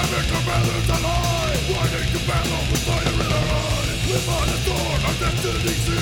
having to a battle with fire in our eye Live on a thorn, our destiny's